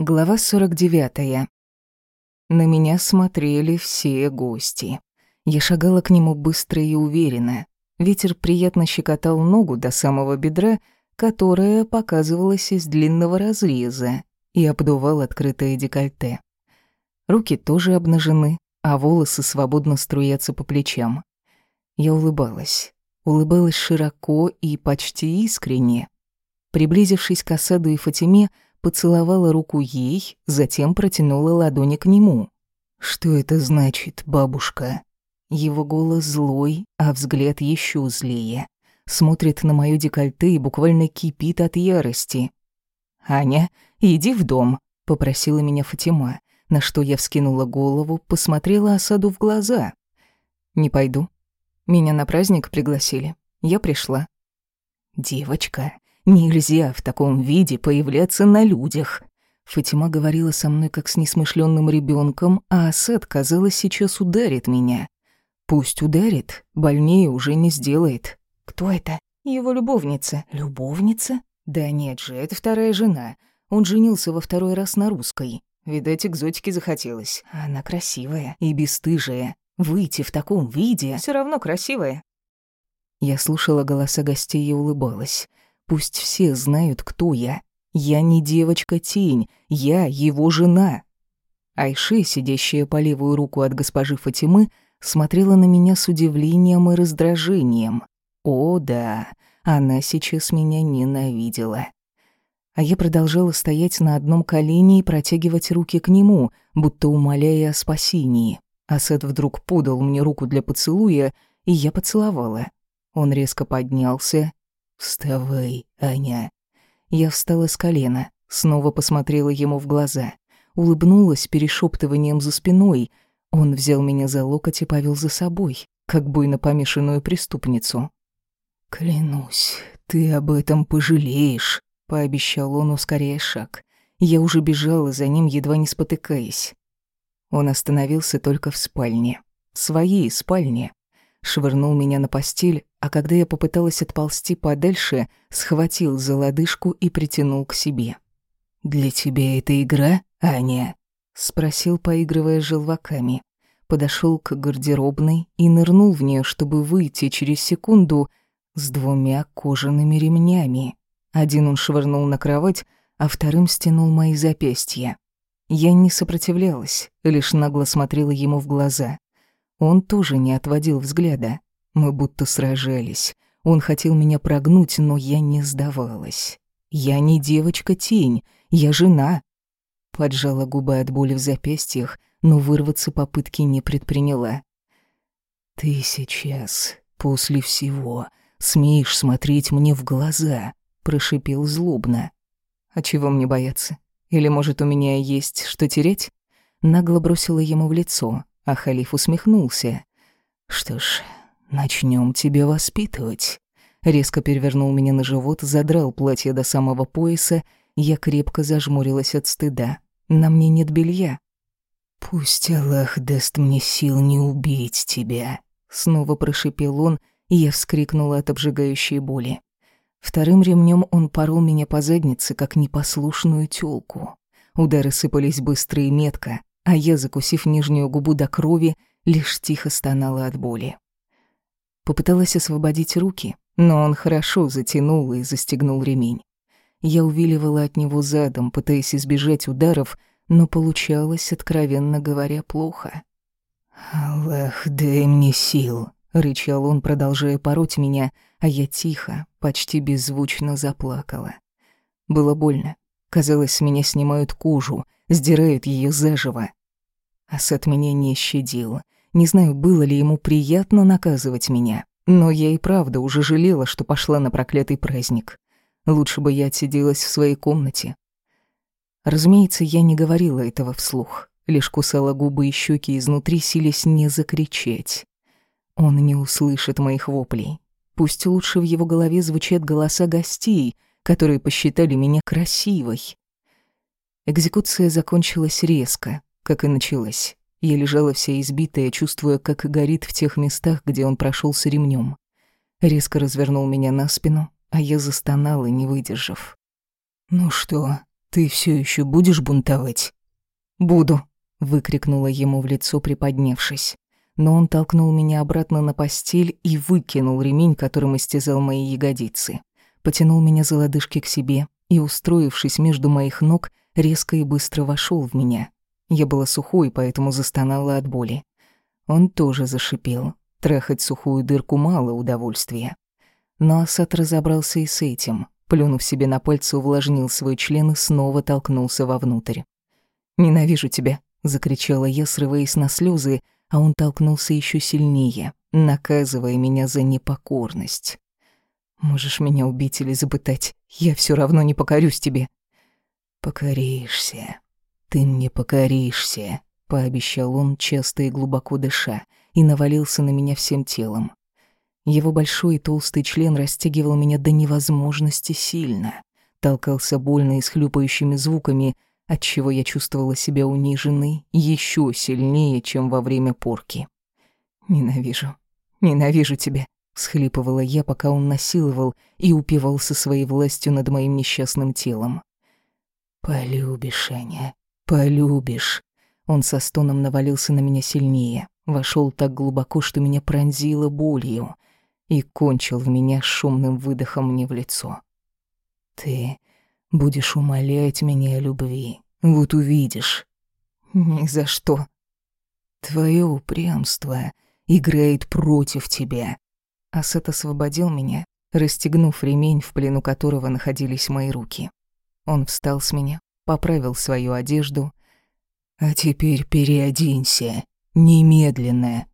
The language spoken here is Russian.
Глава 49. На меня смотрели все гости. Я шагала к нему быстро и уверенно. Ветер приятно щекотал ногу до самого бедра, которая показывалась из длинного разреза, и обдувал открытое декольте. Руки тоже обнажены, а волосы свободно струятся по плечам. Я улыбалась. Улыбалась широко и почти искренне. Приблизившись к Асаду и Фатиме, поцеловала руку ей, затем протянула ладони к нему. «Что это значит, бабушка?» Его голос злой, а взгляд еще злее. Смотрит на моё декольте и буквально кипит от ярости. «Аня, иди в дом», — попросила меня Фатима, на что я вскинула голову, посмотрела Асаду в глаза. «Не пойду. Меня на праздник пригласили. Я пришла». «Девочка, Нельзя в таком виде появляться на людях. Фатима говорила со мной как с несмышленным ребенком, а Асад, казалось, сейчас ударит меня. Пусть ударит, больнее уже не сделает. Кто это? Его любовница. Любовница? Да нет же, это вторая жена. Он женился во второй раз на русской. Видать, экзотики захотелось. Она красивая и бесстыжая. Выйти в таком виде все равно красивая. Я слушала голоса гостей и улыбалась. Пусть все знают, кто я. Я не девочка-тень, я его жена. Айши, сидящая по левую руку от госпожи Фатимы, смотрела на меня с удивлением и раздражением. О, да, она сейчас меня ненавидела. А я продолжала стоять на одном колене и протягивать руки к нему, будто умоляя о спасении. Асад вдруг подал мне руку для поцелуя, и я поцеловала. Он резко поднялся, «Вставай, Аня». Я встала с колена, снова посмотрела ему в глаза, улыбнулась перешептыванием за спиной. Он взял меня за локоть и повел за собой, как буйно помешанную преступницу. «Клянусь, ты об этом пожалеешь», — пообещал он, ускоряя шаг. Я уже бежала за ним, едва не спотыкаясь. Он остановился только в спальне. В своей спальне швырнул меня на постель, а когда я попыталась отползти подальше, схватил за лодыжку и притянул к себе. «Для тебя это игра, Аня?» — спросил, поигрывая желваками. Подошел к гардеробной и нырнул в нее, чтобы выйти через секунду с двумя кожаными ремнями. Один он швырнул на кровать, а вторым стянул мои запястья. Я не сопротивлялась, лишь нагло смотрела ему в глаза. Он тоже не отводил взгляда. Мы будто сражались. Он хотел меня прогнуть, но я не сдавалась. Я не девочка-тень, я жена. Поджала губы от боли в запястьях, но вырваться попытки не предприняла. «Ты сейчас, после всего, смеешь смотреть мне в глаза», — прошипел злобно. «А чего мне бояться? Или, может, у меня есть что терять?» Нагло бросила ему в лицо, а халиф усмехнулся. «Что ж, начнем тебя воспитывать». Резко перевернул меня на живот, задрал платье до самого пояса, я крепко зажмурилась от стыда. На мне нет белья. «Пусть Аллах даст мне сил не убить тебя», — снова прошипел он, и я вскрикнула от обжигающей боли. Вторым ремнем он порол меня по заднице, как непослушную тёлку. Удары сыпались быстро и метко, а я, закусив нижнюю губу до крови, лишь тихо стонала от боли. Попыталась освободить руки, но он хорошо затянул и застегнул ремень. Я увиливала от него задом, пытаясь избежать ударов, но получалось, откровенно говоря, плохо. «Аллах, дай мне сил», — рычал он, продолжая пороть меня, а я тихо, почти беззвучно заплакала. Было больно. Казалось, с меня снимают кожу, сдирают ее заживо. Асад меня не щадил. Не знаю, было ли ему приятно наказывать меня, но я и правда уже жалела, что пошла на проклятый праздник. Лучше бы я отсиделась в своей комнате. Разумеется, я не говорила этого вслух, лишь кусала губы и щеки изнутри, силясь не закричать. Он не услышит моих воплей. Пусть лучше в его голове звучат голоса гостей, которые посчитали меня красивой. Экзекуция закончилась резко, как и началось. Я лежала вся избитая, чувствуя, как горит в тех местах, где он прошелся ремнем. Резко развернул меня на спину, а я застонала, не выдержав. «Ну что, Ты все еще будешь бунтовать? Буду, выкрикнула ему в лицо, приподнявшись. Но он толкнул меня обратно на постель и выкинул ремень, которым истязал мои ягодицы. Потянул меня за лодыжки к себе и, устроившись между моих ног, резко и быстро вошел в меня. Я была сухой, поэтому застонала от боли. Он тоже зашипел. Трахать сухую дырку мало удовольствия. Но Асад разобрался и с этим. Плюнув себе на пальцы, увлажнил свой член и снова толкнулся вовнутрь. «Ненавижу тебя», — закричала я, срываясь на слезы, а он толкнулся еще сильнее, наказывая меня за непокорность. «Можешь меня убить или запытать, я все равно не покорюсь тебе». «Покоришься, ты мне покоришься», — пообещал он, часто и глубоко дыша, и навалился на меня всем телом. Его большой и толстый член растягивал меня до невозможности сильно, толкался больно и с хлюпающими звуками, отчего я чувствовала себя униженной еще сильнее, чем во время порки. «Ненавижу, ненавижу тебя», — схлипывала я, пока он насиловал и упивался своей властью над моим несчастным телом. «Полюбишь, Аня, полюбишь». Он со стоном навалился на меня сильнее, вошел так глубоко, что меня пронзило болью — и кончил в меня шумным выдохом мне в лицо. «Ты будешь умолять меня о любви, вот увидишь». «Ни за что». «Твое упрямство играет против тебя». Асет освободил меня, расстегнув ремень, в плену которого находились мои руки. Он встал с меня, поправил свою одежду. «А теперь переоденься, немедленно,